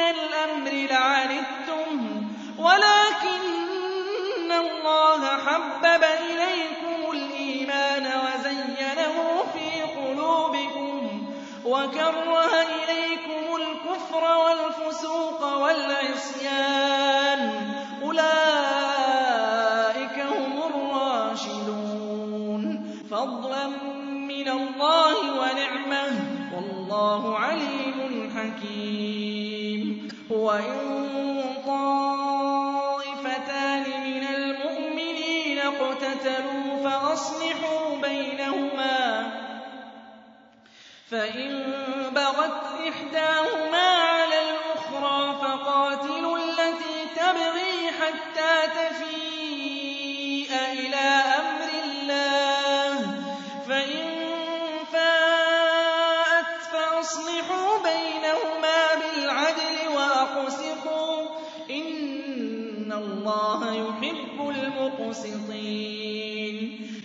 مِّنَ الْأَمْرِ لَعَنِتُّمْ وَلَٰكِنَّ اللَّهَ حَبَّبَ إِلَيْكُمُ الْإِيمَانَ وَزَيَّنَهُ وَكَرَّهَ إِلَيْكُمُ الْكُفْرَ وَالْفُسُوقَ وَالْعِصْيَانَ ۚ أُولَٰئِكَ هُمُ الرَّاشِدُونَ فَضْلًا مِّنَ اللَّهِ وَنِعْمَةً ۚ وَاللَّهُ عَلِيمٌ حَكِيمٌ وَإِن طَائِفَتَانِ مِنَ الْمُؤْمِنِينَ اقْتَتَلُوا فَأَصْلِحُوا بَيْنَهُمَا فَإِن بَغَتْ إِحْدَاهُمَا يُحِبُّ الْمُقْسِطِينَ.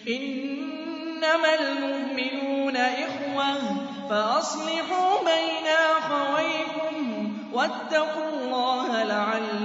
إِنَّمَا الْمُؤْمِنُونَ إِخْوَةٌ فَأَصْلِحُوا بَيْنَ أَخَوَيْكُمْ وَاتَّقُوا اللَّهَ لَعَلَّكُمْ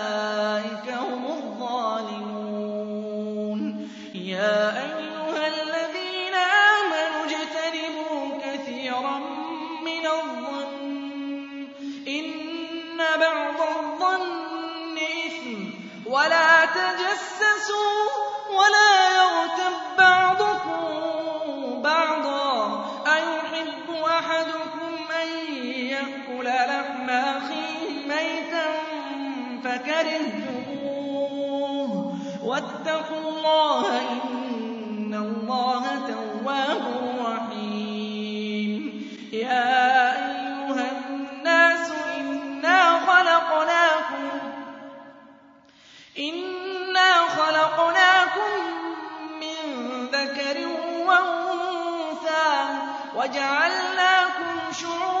وَاتَّقُوا اللَّهَ ۖ إِنَّ اللَّهَ تَوَّابٌ رَّحِيمٌ. يَا أَيُّهَا النَّاسُ إِنَّا خَلَقْنَاكُم مِّن ذَكَرٍ وَأُنثَىٰ وَجَعَلْنَاكُمْ شُعُوبًا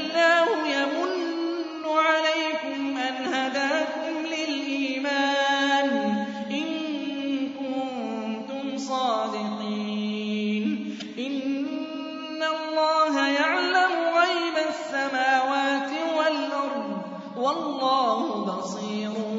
وَاللَّهُ بَصِيرٌ.